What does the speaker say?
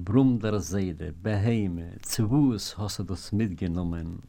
Brum der Seide, Beheime, Zivus hast du das mitgenommen.